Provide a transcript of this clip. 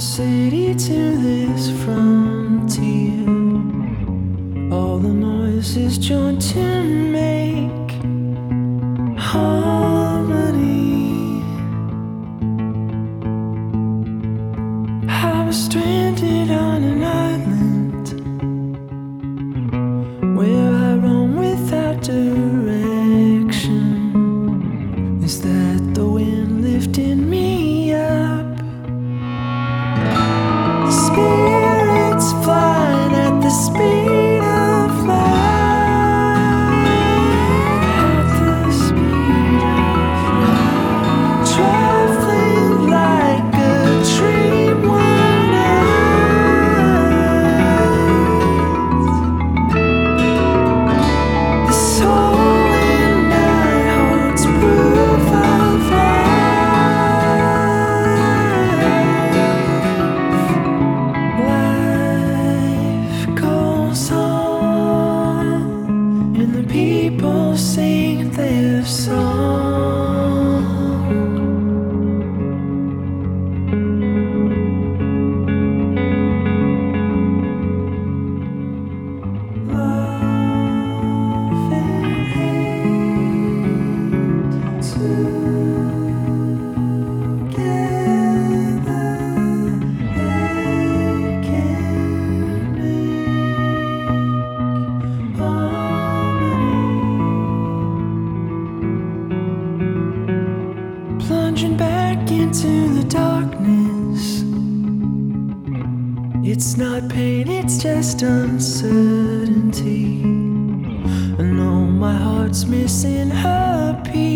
city to this frontier. All the noises joined to make harmony. I was stranded on an island. At into the darkness. It's not pain, it's just uncertainty. I know my heart's missing her piece,